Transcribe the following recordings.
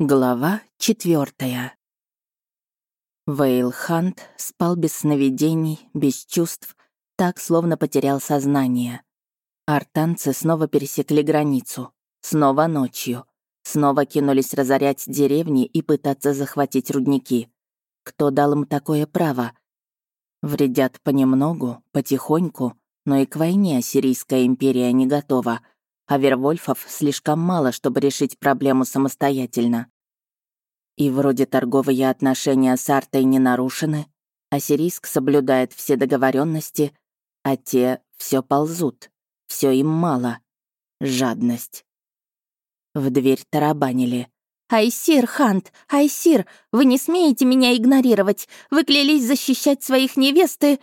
Глава четвертая. Вейл Хант спал без сновидений, без чувств, так, словно потерял сознание. Артанцы снова пересекли границу. Снова ночью. Снова кинулись разорять деревни и пытаться захватить рудники. Кто дал им такое право? Вредят понемногу, потихоньку, но и к войне Ассирийская империя не готова — а Вервольфов слишком мало, чтобы решить проблему самостоятельно. И вроде торговые отношения с Артой не нарушены, Ассирийск соблюдает все договоренности, а те все ползут, все им мало. Жадность. В дверь тарабанили. «Айсир, Хант, Айсир, вы не смеете меня игнорировать! Вы клялись защищать своих невесты!»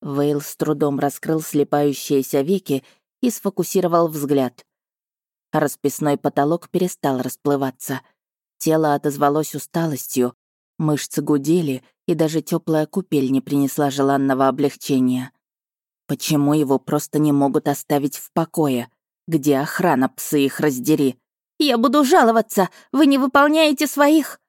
Вейл с трудом раскрыл слепающиеся веки и сфокусировал взгляд. Расписной потолок перестал расплываться. Тело отозвалось усталостью, мышцы гудели, и даже теплая купель не принесла желанного облегчения. Почему его просто не могут оставить в покое? Где охрана, псы их раздери? «Я буду жаловаться! Вы не выполняете своих...»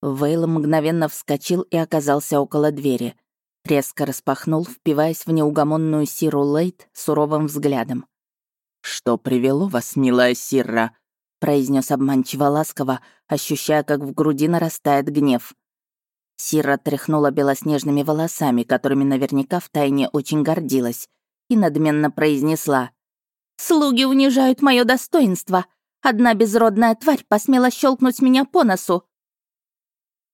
Вейл мгновенно вскочил и оказался около двери. Резко распахнул, впиваясь в неугомонную Сиру Лейт суровым взглядом. «Что привело вас, милая Сирра?» — произнес обманчиво ласково, ощущая, как в груди нарастает гнев. Сирра тряхнула белоснежными волосами, которыми наверняка втайне очень гордилась, и надменно произнесла. «Слуги унижают мое достоинство. Одна безродная тварь посмела щелкнуть меня по носу».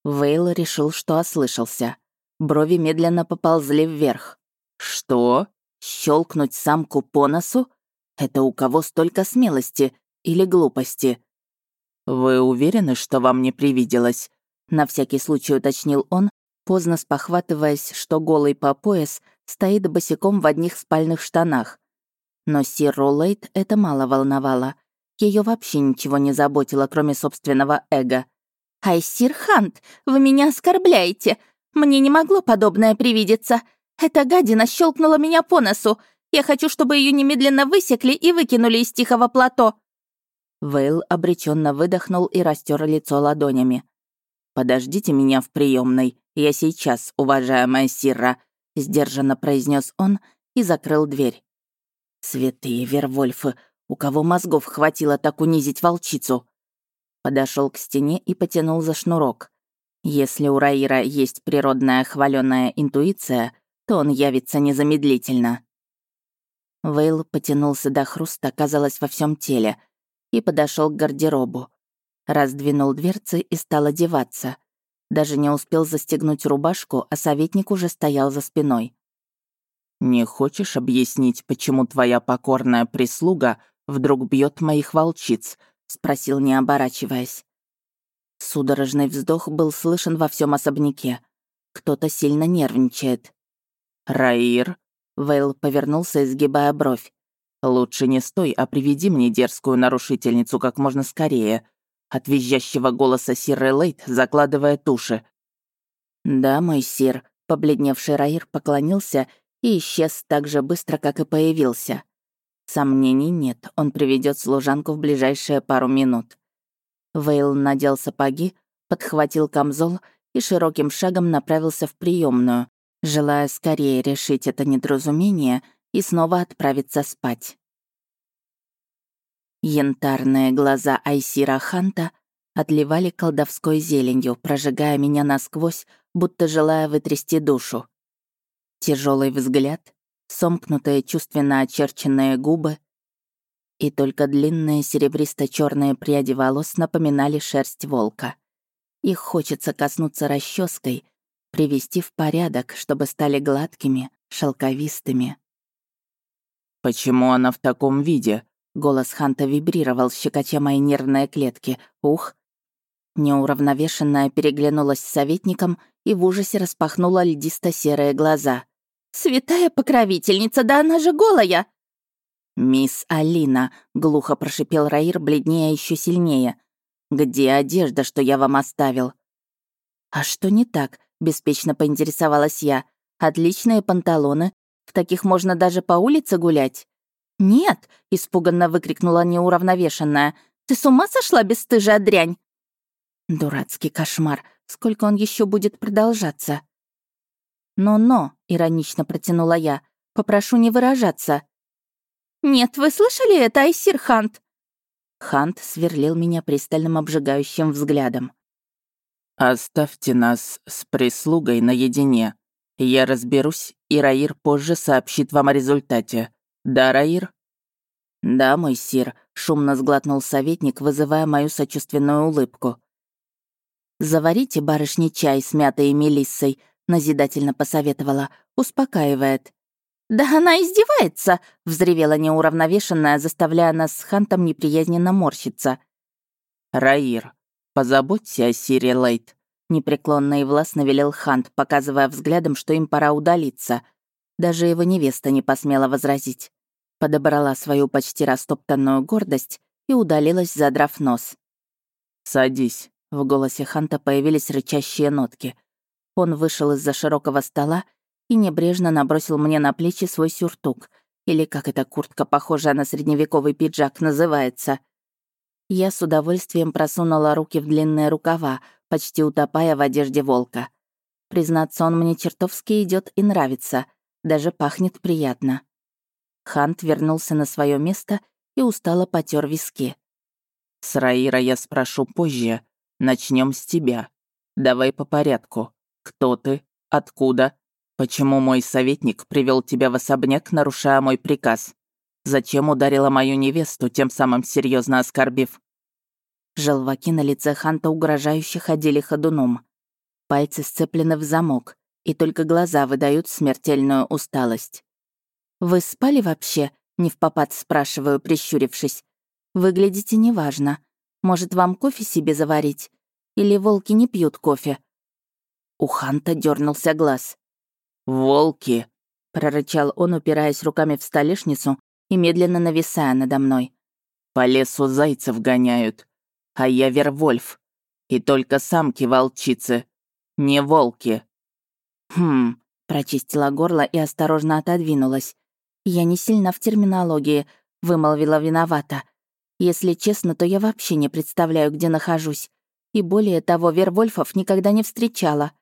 Вейл решил, что ослышался. Брови медленно поползли вверх. «Что? Щелкнуть самку по носу? Это у кого столько смелости или глупости? «Вы уверены, что вам не привиделось?» На всякий случай уточнил он, поздно спохватываясь, что голый по пояс стоит босиком в одних спальных штанах. Но Сир Роллейт это мало волновало. Ее вообще ничего не заботило, кроме собственного эго. «Ай, Сир Хант, вы меня оскорбляете! Мне не могло подобное привидеться! Эта гадина щелкнула меня по носу! Я хочу, чтобы ее немедленно высекли и выкинули из тихого плато». Вейл обреченно выдохнул и растер лицо ладонями. «Подождите меня в приемной. Я сейчас, уважаемая Сирра», — сдержанно произнес он и закрыл дверь. «Святые Вервольфы, у кого мозгов хватило так унизить волчицу?» Подошел к стене и потянул за шнурок. Если у Раира есть природная хваленая интуиция, то он явится незамедлительно. Вейл потянулся до хруста, казалось, во всем теле, и подошел к гардеробу. Раздвинул дверцы и стал одеваться. Даже не успел застегнуть рубашку, а советник уже стоял за спиной. «Не хочешь объяснить, почему твоя покорная прислуга вдруг бьет моих волчиц?» — спросил, не оборачиваясь. Судорожный вздох был слышен во всем особняке. Кто-то сильно нервничает. «Раир?» Вейл повернулся, изгибая бровь. «Лучше не стой, а приведи мне дерзкую нарушительницу как можно скорее», от визжащего голоса Сиры Лейт, закладывая туши. «Да, мой сир», — побледневший Раир поклонился и исчез так же быстро, как и появился. Сомнений нет, он приведет служанку в ближайшие пару минут. Вейл надел сапоги, подхватил камзол и широким шагом направился в приемную, желая скорее решить это недоразумение и снова отправиться спать. Янтарные глаза Айсира Ханта отливали колдовской зеленью, прожигая меня насквозь, будто желая вытрясти душу. Тяжелый взгляд, сомкнутые чувственно очерченные губы, и только длинные серебристо черные пряди волос напоминали шерсть волка. Их хочется коснуться расческой, привести в порядок, чтобы стали гладкими, шелковистыми. «Почему она в таком виде?» Голос Ханта вибрировал, щекоча мои нервные клетки. «Ух!» Неуравновешенная переглянулась с советником и в ужасе распахнула льдисто-серые глаза. «Святая покровительница, да она же голая!» «Мисс Алина», — глухо прошипел Раир, бледнее еще сильнее. «Где одежда, что я вам оставил?» «А что не так?» Беспечно поинтересовалась я. «Отличные панталоны. В таких можно даже по улице гулять». «Нет!» — испуганно выкрикнула неуравновешенная. «Ты с ума сошла, бесстыжая дрянь?» Дурацкий кошмар. Сколько он еще будет продолжаться? «Но-но», — иронично протянула я, — «попрошу не выражаться». «Нет, вы слышали это, Айсир Хант?» Хант сверлил меня пристальным обжигающим взглядом. «Оставьте нас с прислугой наедине. Я разберусь, и Раир позже сообщит вам о результате. Да, Раир?» «Да, мой сир», — шумно сглотнул советник, вызывая мою сочувственную улыбку. «Заварите барышне чай с мятой и мелиссой», — назидательно посоветовала. «Успокаивает». «Да она издевается!» — взревела неуравновешенная, заставляя нас с Хантом неприязненно морщиться. «Раир, позаботься о Сире Лейт», — непреклонно и властно велел Хант, показывая взглядом, что им пора удалиться. Даже его невеста не посмела возразить. Подобрала свою почти растоптанную гордость и удалилась, задрав нос. «Садись», — в голосе Ханта появились рычащие нотки. Он вышел из-за широкого стола и небрежно набросил мне на плечи свой сюртук, или как эта куртка, похожая на средневековый пиджак, называется. Я с удовольствием просунула руки в длинные рукава, почти утопая в одежде волка. Признаться, он мне чертовски идет и нравится, даже пахнет приятно. Хант вернулся на свое место и устало потер виски. «С Раира я спрошу позже. Начнем с тебя. Давай по порядку. Кто ты? Откуда? Почему мой советник привел тебя в особняк, нарушая мой приказ? Зачем ударила мою невесту, тем самым серьезно оскорбив?» Желваки на лице Ханта угрожающе ходили ходуном. Пальцы сцеплены в замок, и только глаза выдают смертельную усталость. «Вы спали вообще?» — не в попад спрашиваю, прищурившись. «Выглядите неважно. Может, вам кофе себе заварить? Или волки не пьют кофе?» У Ханта дернулся глаз. «Волки!» — прорычал он, упираясь руками в столешницу и медленно нависая надо мной. «По лесу зайцев гоняют, а я Вервольф. И только самки-волчицы, не волки». «Хм...» — прочистила горло и осторожно отодвинулась. «Я не сильно в терминологии», — вымолвила виновата. «Если честно, то я вообще не представляю, где нахожусь. И более того, Вервольфов никогда не встречала».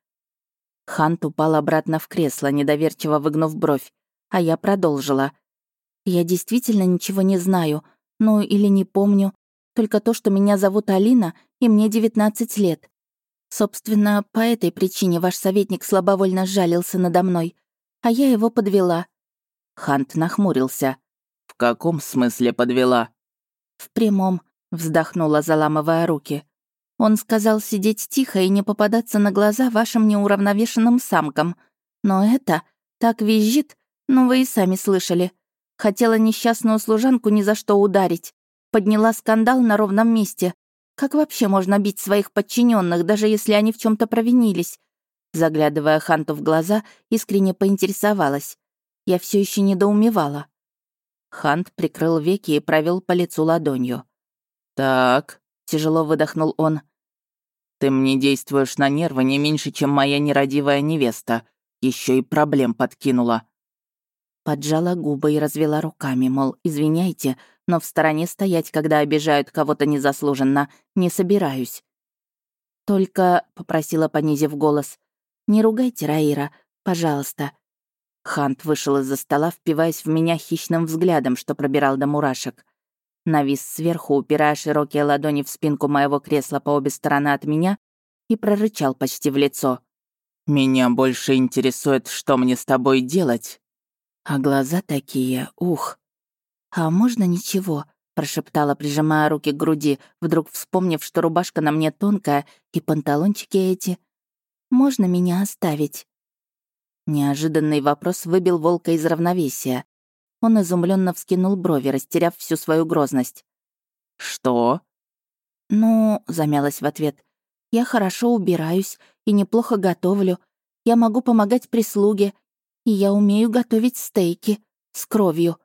Хант упал обратно в кресло, недоверчиво выгнув бровь, а я продолжила. «Я действительно ничего не знаю, ну или не помню, только то, что меня зовут Алина, и мне 19 лет. Собственно, по этой причине ваш советник слабовольно сжалился надо мной, а я его подвела». Хант нахмурился. «В каком смысле подвела?» «В прямом», — вздохнула, заламывая руки. Он сказал сидеть тихо и не попадаться на глаза вашим неуравновешенным самкам. Но это так визжит, ну вы и сами слышали. Хотела несчастную служанку ни за что ударить. Подняла скандал на ровном месте. Как вообще можно бить своих подчиненных, даже если они в чем то провинились? Заглядывая Ханту в глаза, искренне поинтересовалась. Я все еще недоумевала. Хант прикрыл веки и провел по лицу ладонью. «Так», Тяжело выдохнул он. «Ты мне действуешь на нервы не меньше, чем моя нерадивая невеста. Еще и проблем подкинула». Поджала губы и развела руками, мол, извиняйте, но в стороне стоять, когда обижают кого-то незаслуженно, не собираюсь. «Только», — попросила, понизив голос, — «не ругайте Раира, пожалуйста». Хант вышел из-за стола, впиваясь в меня хищным взглядом, что пробирал до мурашек навис сверху, упирая широкие ладони в спинку моего кресла по обе стороны от меня и прорычал почти в лицо. «Меня больше интересует, что мне с тобой делать». А глаза такие, ух. «А можно ничего?» — прошептала, прижимая руки к груди, вдруг вспомнив, что рубашка на мне тонкая и панталончики эти. «Можно меня оставить?» Неожиданный вопрос выбил волка из равновесия. Он изумленно вскинул брови, растеряв всю свою грозность. «Что?» «Ну», — замялась в ответ, «я хорошо убираюсь и неплохо готовлю. Я могу помогать прислуге, и я умею готовить стейки с кровью.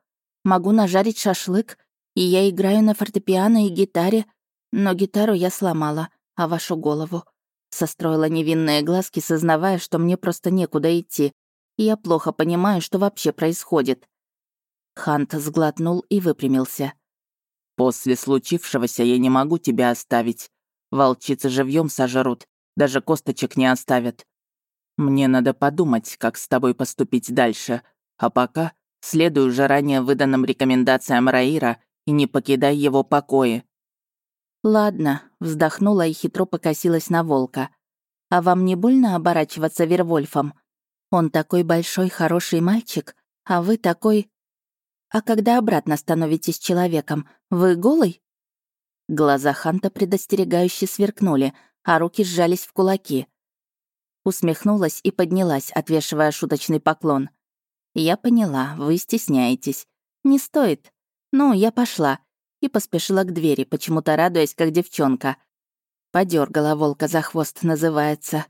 Могу нажарить шашлык, и я играю на фортепиано и гитаре, но гитару я сломала, а вашу голову». Состроила невинные глазки, сознавая, что мне просто некуда идти, и я плохо понимаю, что вообще происходит. Хант сглотнул и выпрямился. «После случившегося я не могу тебя оставить. Волчицы живьем сожрут, даже косточек не оставят. Мне надо подумать, как с тобой поступить дальше. А пока следуй уже ранее выданным рекомендациям Раира и не покидай его покои». «Ладно», — вздохнула и хитро покосилась на волка. «А вам не больно оборачиваться Вервольфом? Он такой большой, хороший мальчик, а вы такой... А когда обратно становитесь человеком, вы голый?» Глаза Ханта предостерегающе сверкнули, а руки сжались в кулаки. Усмехнулась и поднялась, отвешивая шуточный поклон. «Я поняла, вы стесняетесь. Не стоит. Ну, я пошла». И поспешила к двери, почему-то радуясь, как девчонка. Подергала волка за хвост, называется.